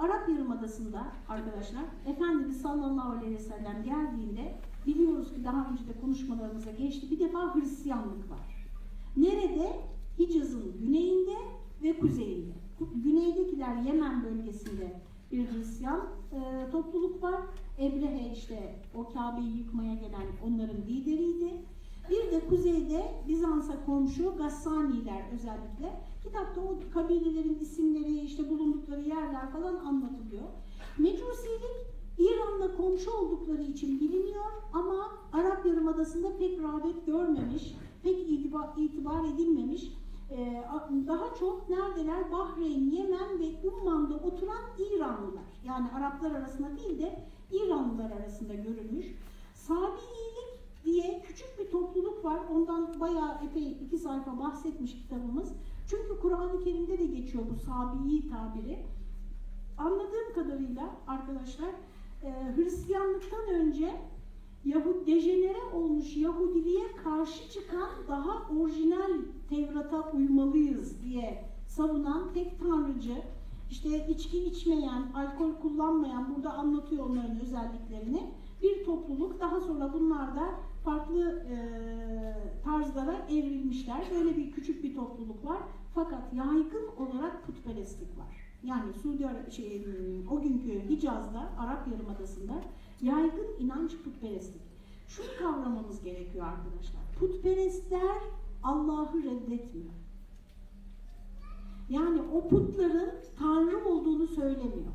Arap Yarımadası'nda arkadaşlar Efendimiz sallallahu aleyhi ve sellem geldiğinde biliyoruz ki daha önce de konuşmalarımıza geçti. Bir defa Hristiyanlık var. Nerede? Hicaz'ın güneyinde ve kuzeyinde. Güneydekiler Yemen bölgesinde bir Hristiyan e, topluluk var. Ebrehe işte o Kabe'yi yıkmaya gelen onların lideriydi. Bir de kuzeyde Bizans'a komşu Gassaniler özellikle. Kitapta o kabilelerin isimleri, işte bulundukları yerler falan anlatılıyor. Mecusilik İran'la komşu oldukları için biliniyor ama Arap Yarımadası'nda pek rağbet görmemiş, pek itibar, edilmemiş. Ee, daha çok neredeler? Bahreyn, Yemen ve Umman'da oturan İranlılar. Yani Araplar arasında değil de İranlılar arasında görülmüş. Sabiilik diye küçük bir topluluk var. Ondan bayağı epey iki sayfa bahsetmiş kitabımız. Çünkü Kur'an-ı Kerim'de de geçiyor bu sabiyi tabiri. Anladığım kadarıyla arkadaşlar e, Hristiyanlıktan önce Yahud dejenere olmuş Yahudiliğe karşı çıkan daha orijinal Tevrat'a uymalıyız diye savunan tek tanrıcı, işte içki içmeyen, alkol kullanmayan, burada anlatıyor onların özelliklerini, bir topluluk. Daha sonra bunlar da farklı e, tarzlara evrilmişler. Böyle bir küçük bir topluluk var. Fakat yaygın olarak putperestlik var. Yani Suudi şey, o günkü Hicaz'da, Arap Yarımadası'nda yaygın inanç putperestlik. Şunu kavramamız gerekiyor arkadaşlar. Putperestler Allah'ı reddetmiyor. Yani o putların Tanrı olduğunu söylemiyor.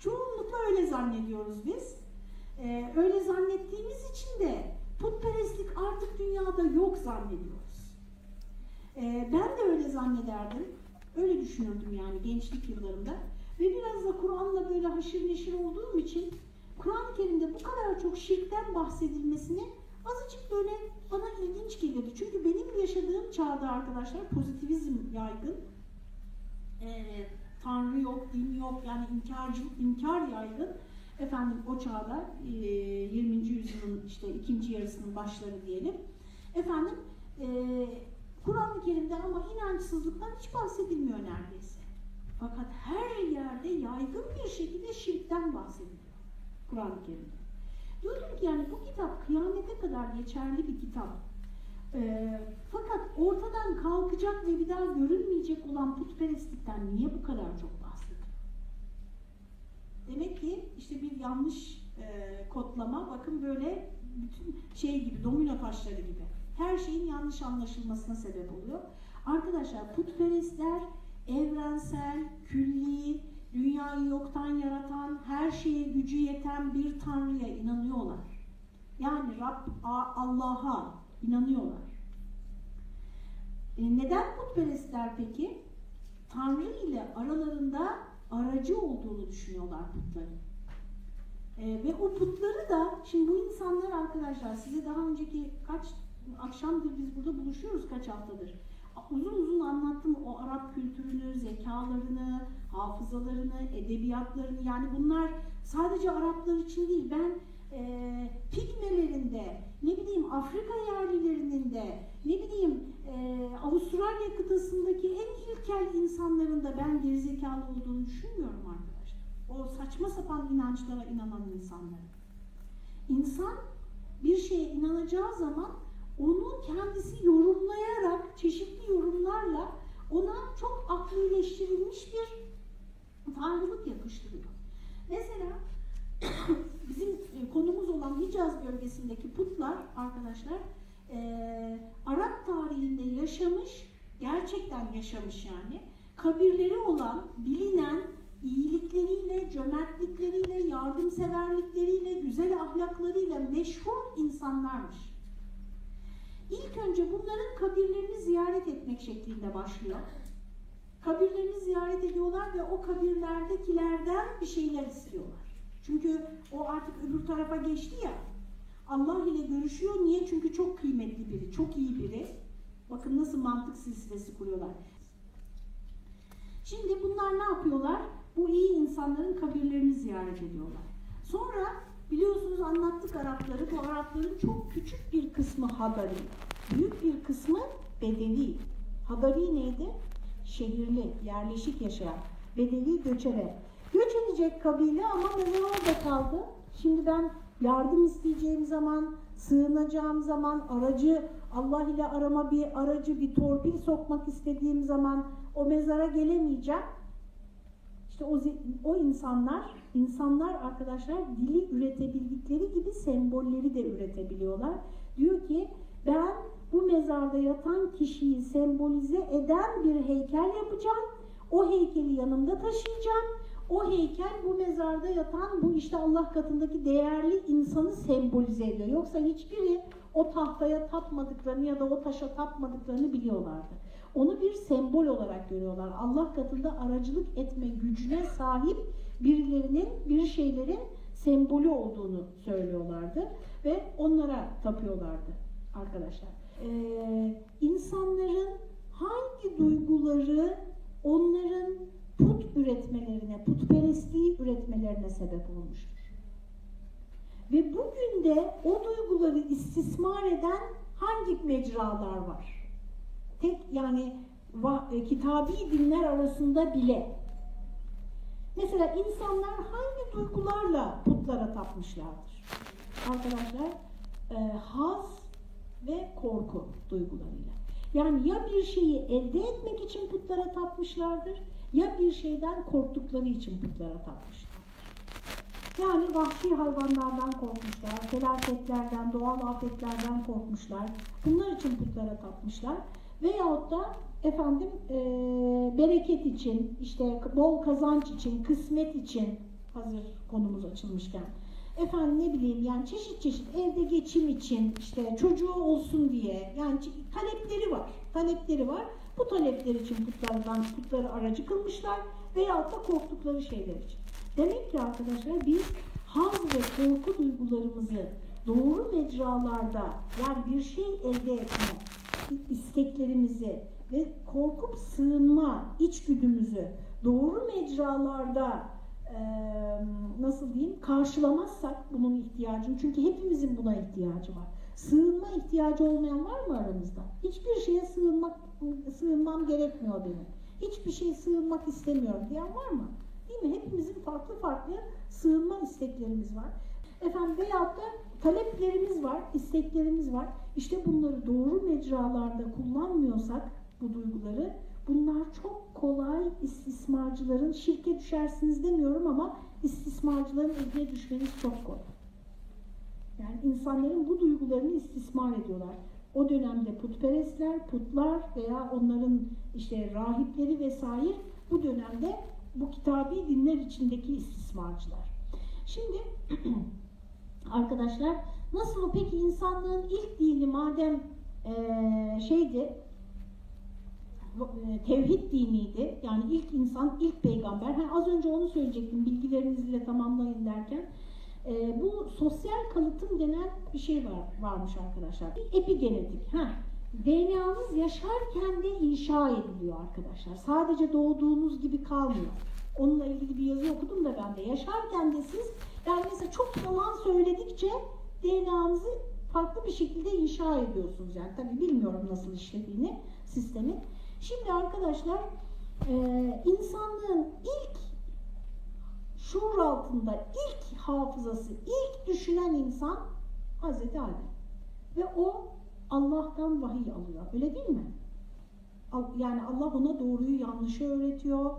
Çoğunlukla öyle zannediyoruz biz. Ee, öyle zannettiğimiz için de putperestlik artık dünyada yok zannediyoruz. Ee, ben de öyle zannederdim. Öyle düşünürdüm yani gençlik yıllarımda. Ve biraz da Kur'an'la böyle haşır neşir olduğum için Kur'an-ı Kerim'de bu kadar çok şirkten bahsedilmesini azıcık böyle bana ilginç gelirdi. Çünkü benim yaşadığım çağda arkadaşlar pozitivizm yaygın. Ee, Tanrı yok, din yok yani inkarcılık, inkar yaygın. Efendim o çağda 20. yüzyılın işte ikinci yarısının başları diyelim. Efendim Kur'an-ı Kerim'de ama inançsızlıktan hiç bahsedilmiyor neredeyse. Fakat her yerde yaygın bir şekilde şirkten bahsediliyor Kur'an-ı Kerim'de. Diyordum ki yani bu kitap kıyamete kadar geçerli bir kitap. E, fakat ortadan kalkacak ve bir daha görünmeyecek olan putperestlikten niye bu kadar çok? Demek ki işte bir yanlış e, kodlama, bakın böyle bütün şey gibi, domino taşları gibi. Her şeyin yanlış anlaşılmasına sebep oluyor. Arkadaşlar putperestler evrensel, külli, dünyayı yoktan yaratan, her şeye gücü yeten bir Tanrı'ya inanıyorlar. Yani Rab Allah'a inanıyorlar. E neden putperestler peki? Tanrı ile aralarında aracı olduğunu düşünüyorlar putların. E, ve o putları da, şimdi bu insanlar arkadaşlar size daha önceki kaç akşamdır biz burada buluşuyoruz kaç haftadır. Uzun uzun anlattım o Arap kültürünü, zekalarını, hafızalarını, edebiyatlarını yani bunlar sadece Araplar için değil ben e, Pigmelerinde, ne bileyim Afrika yerlilerinin de, ne bileyim e, Avustralya kıtasındaki en ilkel insanların da ben gerizekalı olduğunu düşünmüyorum arkadaşlar. O saçma sapan inançlara inanan insanların. İnsan bir şeye inanacağı zaman onu kendisi yorumlayarak, çeşitli yorumlarla ona çok aklileştirilmiş bir tanrılık yakıştırıyor. Mesela bizim e, konumuz olan Hicaz bölgesindeki putlar arkadaşlar e, Arap tarihinde yaşamış, gerçekten yaşamış yani, kabirleri olan, bilinen iyilikleriyle, cömertlikleriyle, yardımseverlikleriyle, güzel ahlaklarıyla meşhur insanlarmış. İlk önce bunların kabirlerini ziyaret etmek şeklinde başlıyor kabirlerini ziyaret ediyorlar ve o kabirlerdekilerden bir şeyler istiyorlar. Çünkü o artık öbür tarafa geçti ya. Allah ile görüşüyor. Niye? Çünkü çok kıymetli biri, çok iyi biri. Bakın nasıl mantık silsilesi kuruyorlar. Şimdi bunlar ne yapıyorlar? Bu iyi insanların kabirlerini ziyaret ediyorlar. Sonra biliyorsunuz anlattık Arapları. Bu Arapların çok küçük bir kısmı Hadari. Büyük bir kısmı Bedevi. Hadari neydi? şehirli, yerleşik yaşayan. Bedevi göçebe. Göç edecek kabile ama mezar orada kaldı. Şimdi ben yardım isteyeceğim zaman, sığınacağım zaman, aracı, Allah ile arama bir aracı, bir torpil sokmak istediğim zaman o mezara gelemeyeceğim. İşte o, o insanlar, insanlar arkadaşlar dili üretebildikleri gibi sembolleri de üretebiliyorlar. Diyor ki ben bu mezarda yatan kişiyi sembolize eden bir heykel yapacağım. O heykeli yanımda taşıyacağım. O heykel bu mezarda yatan bu işte Allah katındaki değerli insanı sembolize ediyor. Yoksa hiçbiri o tahtaya tapmadıklarını ya da o taşa tapmadıklarını biliyorlardı. Onu bir sembol olarak görüyorlar. Allah katında aracılık etme gücüne sahip birilerinin, bir şeylerin sembolü olduğunu söylüyorlardı ve onlara tapıyorlardı arkadaşlar. Ee, insanların hangi duyguları onların put üretmelerine, putperestliği üretmelerine sebep olmuştur. Ve bugün de o duyguları istismar eden hangi mecralar var? Tek yani e, kitabi dinler arasında bile. Mesela insanlar hangi duygularla putlara tapmışlardır? Arkadaşlar, e, haz ve korku duygularıyla. Yani ya bir şeyi elde etmek için putlara tapmışlardır ya bir şeyden korktukları için putlara tapmışlar. Yani vahşi hayvanlardan korkmuşlar, felaketlerden, doğal afetlerden korkmuşlar. Bunlar için putlara tapmışlar. Veyahut da efendim e, bereket için, işte bol kazanç için, kısmet için hazır konumuz açılmışken efendim ne bileyim yani çeşit çeşit evde geçim için işte çocuğu olsun diye yani talepleri var. Talepleri var. Bu talepler için putlardan putları aracı kılmışlar veyahut da korktukları şeyler için. Demek ki arkadaşlar biz haz ve korku duygularımızı doğru mecralarda yani bir şey elde etme isteklerimizi ve korkup sığınma içgüdümüzü doğru mecralarda nasıl diyeyim karşılamazsak bunun ihtiyacını çünkü hepimizin buna ihtiyacı var. Sığınma ihtiyacı olmayan var mı aramızda? Hiçbir şeye sığınmak sığınmam gerekmiyor benim. Hiçbir şeye sığınmak istemiyorum diyen var mı? Değil mi? Hepimizin farklı farklı sığınma isteklerimiz var. Efendim veyahut da taleplerimiz var, isteklerimiz var. İşte bunları doğru mecralarda kullanmıyorsak bu duyguları bunlar çok kolay istismarcıların şirke düşersiniz demiyorum ama istismarcıların eline düşmeniz çok kolay. Yani insanların bu duygularını istismar ediyorlar. O dönemde putperestler, putlar veya onların işte rahipleri vesaire bu dönemde bu kitabi dinler içindeki istismarcılar. Şimdi arkadaşlar nasıl peki insanlığın ilk dini madem e, şeydi tevhid diniydi. Yani ilk insan, ilk peygamber. Ha, az önce onu söyleyecektim bilgilerinizle tamamlayın derken. E, bu sosyal kalıtım denen bir şey var, varmış arkadaşlar. Epigenetik. Ha. DNA'nız yaşarken de inşa ediliyor arkadaşlar. Sadece doğduğunuz gibi kalmıyor. Onunla ilgili bir yazı okudum da ben de. Yaşarken de siz, yani mesela çok yalan söyledikçe DNA'nızı farklı bir şekilde inşa ediyorsunuz. Yani tabii bilmiyorum nasıl işlediğini sistemi. Şimdi arkadaşlar e, insanlığın ilk şuur altında ilk hafızası, ilk düşünen insan Hazreti Adem. Ve o Allah'tan vahiy alıyor. Öyle değil mi? Yani Allah ona doğruyu yanlışı öğretiyor.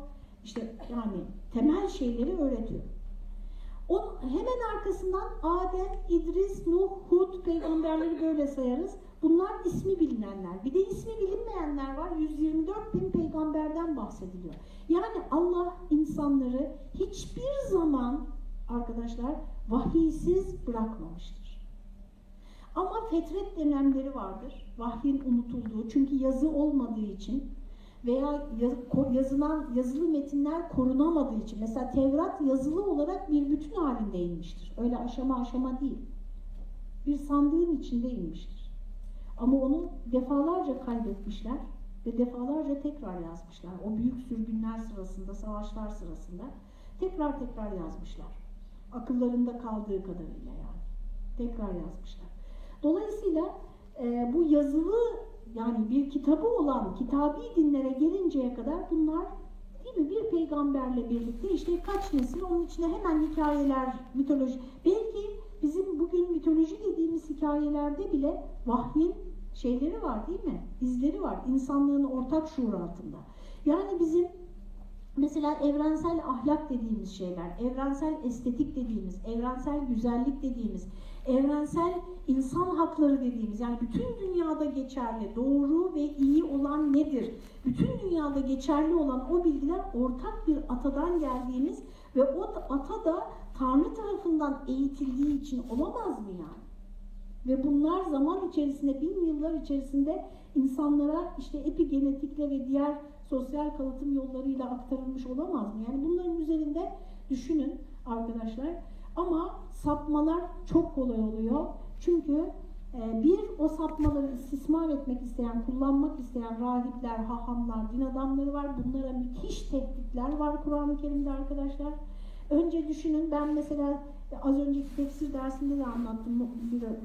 İşte yani temel şeyleri öğretiyor. Onun hemen arkasından Adem, İdris, Nuh, Hud peygamberleri böyle sayarız. Bunlar ismi bilinenler. Bir de ismi bilinmeyenler var. 124 bin peygamberden bahsediliyor. Yani Allah insanları hiçbir zaman arkadaşlar vahiysiz bırakmamıştır. Ama fetret dönemleri vardır. Vahyin unutulduğu çünkü yazı olmadığı için veya yazılan yazılı metinler korunamadığı için mesela Tevrat yazılı olarak bir bütün halinde inmiştir. Öyle aşama aşama değil. Bir sandığın içinde inmiştir. Ama onu defalarca kaybetmişler ve defalarca tekrar yazmışlar. O büyük sürgünler sırasında, savaşlar sırasında tekrar tekrar yazmışlar. Akıllarında kaldığı kadarıyla yani. Tekrar yazmışlar. Dolayısıyla e, bu yazılı yani bir kitabı olan kitabi dinlere gelinceye kadar bunlar değil mi? Bir peygamberle birlikte işte kaç nesil onun içine hemen hikayeler, mitoloji. Belki bizim bugün mitoloji dediğimiz hikayelerde bile vahyin şeyleri var değil mi? İzleri var. İnsanlığın ortak şuur altında. Yani bizim mesela evrensel ahlak dediğimiz şeyler, evrensel estetik dediğimiz, evrensel güzellik dediğimiz, evrensel insan hakları dediğimiz yani bütün dünyada geçerli doğru ve iyi olan nedir? Bütün dünyada geçerli olan o bilgiler ortak bir atadan geldiğimiz ve o ata da Tanrı tarafından eğitildiği için olamaz mı yani? Ve bunlar zaman içerisinde, bin yıllar içerisinde insanlara işte epigenetikle ve diğer sosyal kalıtım yollarıyla aktarılmış olamaz mı? Yani bunların üzerinde düşünün arkadaşlar. Ama sapmalar çok kolay oluyor. Çünkü bir o sapmaları istismar etmek isteyen, kullanmak isteyen rahipler, hahamlar, din adamları var. Bunlara müthiş tehditler var Kur'an-ı Kerim'de arkadaşlar. Önce düşünün ben mesela az önceki tefsir dersinde de anlattım.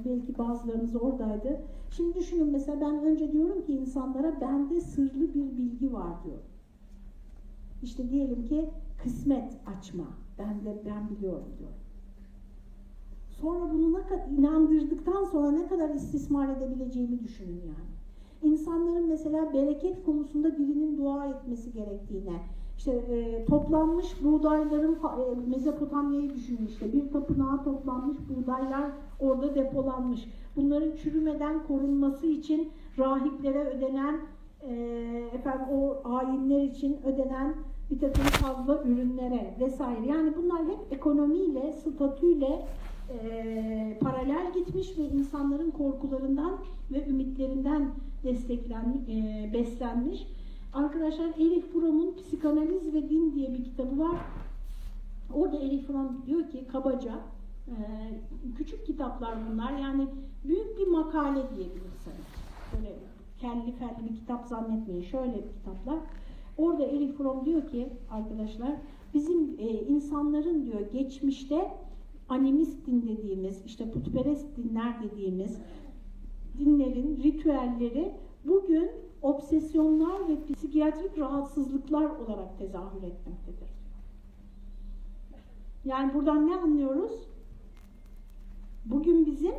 Belki bazılarınız oradaydı. Şimdi düşünün mesela ben önce diyorum ki insanlara bende sırlı bir bilgi var diyor. İşte diyelim ki kısmet açma. Ben de ben biliyorum diyor. Sonra bunu ne kadar inandırdıktan sonra ne kadar istismar edebileceğimi düşünün yani. İnsanların mesela bereket konusunda birinin dua etmesi gerektiğine, işte e, toplanmış buğdayların e, Mezopotamya'yı düşünün işte bir tapınağa toplanmış buğdaylar orada depolanmış. Bunların çürümeden korunması için rahiplere ödenen e, efendim o ayinler için ödenen bir takım fazla ürünlere vesaire. Yani bunlar hep ekonomiyle, statüyle e, paralel gitmiş ve insanların korkularından ve ümitlerinden desteklen, e, beslenmiş. Arkadaşlar Elif Fromm'un Psikanaliz ve Din diye bir kitabı var. Orada Elif Fromm diyor ki kabaca e, küçük kitaplar bunlar yani büyük bir makale diyebilirsiniz. Böyle kelli felli bir kitap zannetmeyin. Şöyle bir kitaplar. Orada Elif Fromm diyor ki arkadaşlar bizim e, insanların diyor geçmişte animist din dediğimiz işte putperest dinler dediğimiz dinlerin ritüelleri bugün obsesyonlar ve psikiyatrik rahatsızlıklar olarak tezahür etmektedir. Yani buradan ne anlıyoruz? Bugün bizim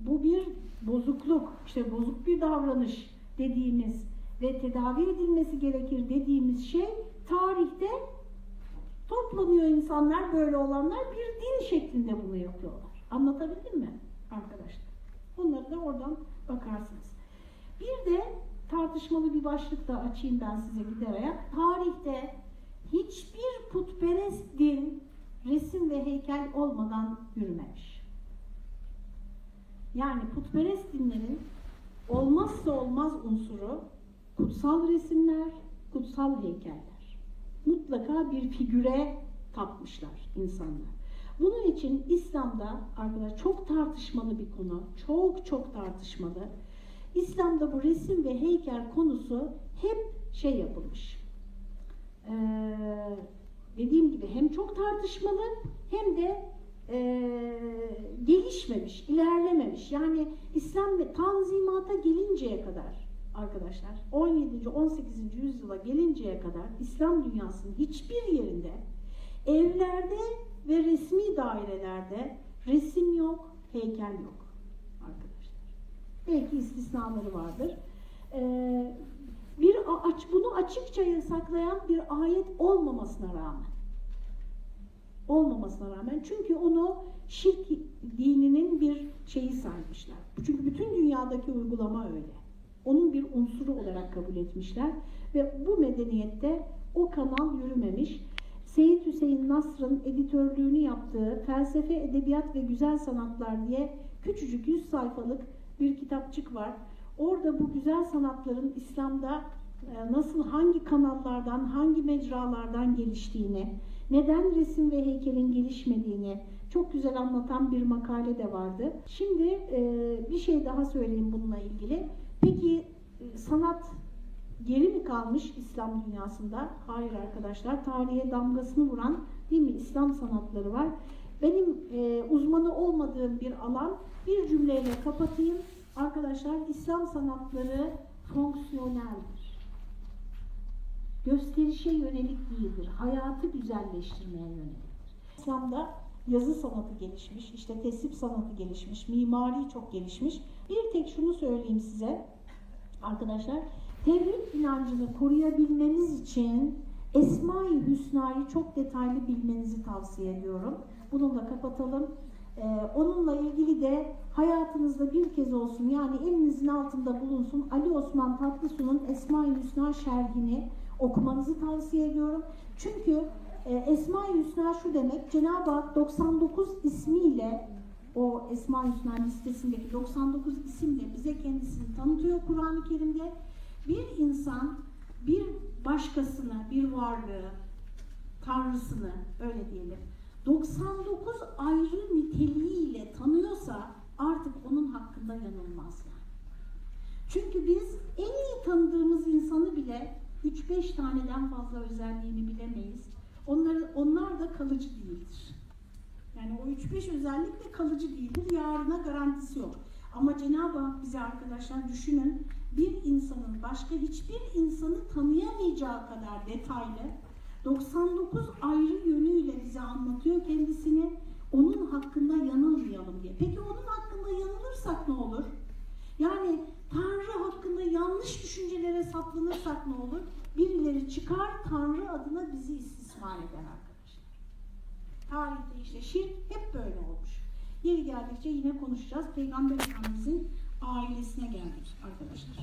bu bir bozukluk, işte bozuk bir davranış dediğimiz ve tedavi edilmesi gerekir dediğimiz şey tarihte toplanıyor insanlar böyle olanlar bir din şeklinde bunu yapıyorlar. Anlatabildim mi arkadaşlar? Bunları da oradan bakarsınız. Bir de tartışmalı bir başlık da açayım ben size giderek. Tarihte hiçbir putperest din resim ve heykel olmadan yürümemiş. Yani putperest dinlerin olmazsa olmaz unsuru kutsal resimler, kutsal heykeller. Mutlaka bir figüre tapmışlar insanlar. Bunun için İslam'da arkadaşlar çok tartışmalı bir konu. Çok çok tartışmalı. İslam'da bu resim ve heykel konusu hep şey yapılmış. Ee, dediğim gibi hem çok tartışmalı hem de e, gelişmemiş, ilerlememiş. Yani İslam ve tanzimata gelinceye kadar arkadaşlar 17. 18. yüzyıla gelinceye kadar İslam dünyasının hiçbir yerinde evlerde ve resmi dairelerde resim yok, heykel yok arkadaşlar. Belki istisnaları vardır. Ee, bir aç bunu açıkça yasaklayan bir ayet olmamasına rağmen olmamasına rağmen çünkü onu şirk dininin bir şeyi saymışlar. Çünkü bütün dünyadaki uygulama öyle. Onun bir unsuru olarak kabul etmişler ve bu medeniyette o kanal yürümemiş. Seyit Hüseyin Nasr'ın editörlüğünü yaptığı Felsefe, Edebiyat ve Güzel Sanatlar diye küçücük 100 sayfalık bir kitapçık var. Orada bu güzel sanatların İslam'da e, nasıl hangi kanallardan, hangi mecralardan geliştiğini, neden resim ve heykelin gelişmediğini çok güzel anlatan bir makale de vardı. Şimdi e, bir şey daha söyleyeyim bununla ilgili. Peki sanat geri mi kalmış İslam dünyasında? Hayır arkadaşlar. Tarihe damgasını vuran değil mi İslam sanatları var. Benim e, uzmanı olmadığım bir alan bir cümleyle kapatayım. Arkadaşlar İslam sanatları fonksiyoneldir. gösterişe yönelik değildir. Hayatı güzelleştirmeye yöneliktir. İslam'da yazı sanatı gelişmiş, işte tesip sanatı gelişmiş, mimari çok gelişmiş. Bir tek şunu söyleyeyim size arkadaşlar. Tevhid inancını koruyabilmeniz için Esma-i Hüsna'yı çok detaylı bilmenizi tavsiye ediyorum. Bununla kapatalım. Ee, onunla ilgili de hayatınızda bir kez olsun yani elinizin altında bulunsun Ali Osman Tatlısu'nun Esma-i Hüsna şerhini okumanızı tavsiye ediyorum. Çünkü Esma-i Hüsna şu demek Cenab-ı Hak 99 ismiyle o Esma-i Hüsna listesindeki 99 isimle bize kendisini tanıtıyor Kur'an-ı Kerim'de. Bir insan bir başkasını, bir varlığı, tanrısını öyle diyelim 99 ayrı niteliğiyle tanıyorsa artık onun hakkında yanılmaz yani. Çünkü biz en iyi tanıdığımız insanı bile 3-5 taneden fazla özelliğini bilemeyiz. Onları, onlar da kalıcı değildir. Yani o 3-5 özellik de kalıcı değildir. Yarına garantisi yok. Ama Cenab-ı Hak bize arkadaşlar düşünün bir insanın başka hiçbir insanı tanıyamayacağı kadar detaylı 99 ayrı yönüyle bize anlatıyor kendisini. Onun hakkında yanılmayalım diye. Peki onun hakkında yanılırsak ne olur? Yani Tanrı hakkında yanlış düşüncelere saplanırsak ne olur? Birileri çıkar Tanrı adına bizi istismar eder arkadaşlar. Tarihte işte şirk hep böyle olmuş. Yeri geldikçe yine konuşacağız. Peygamber Efendimizin ailesine geldik arkadaşlar.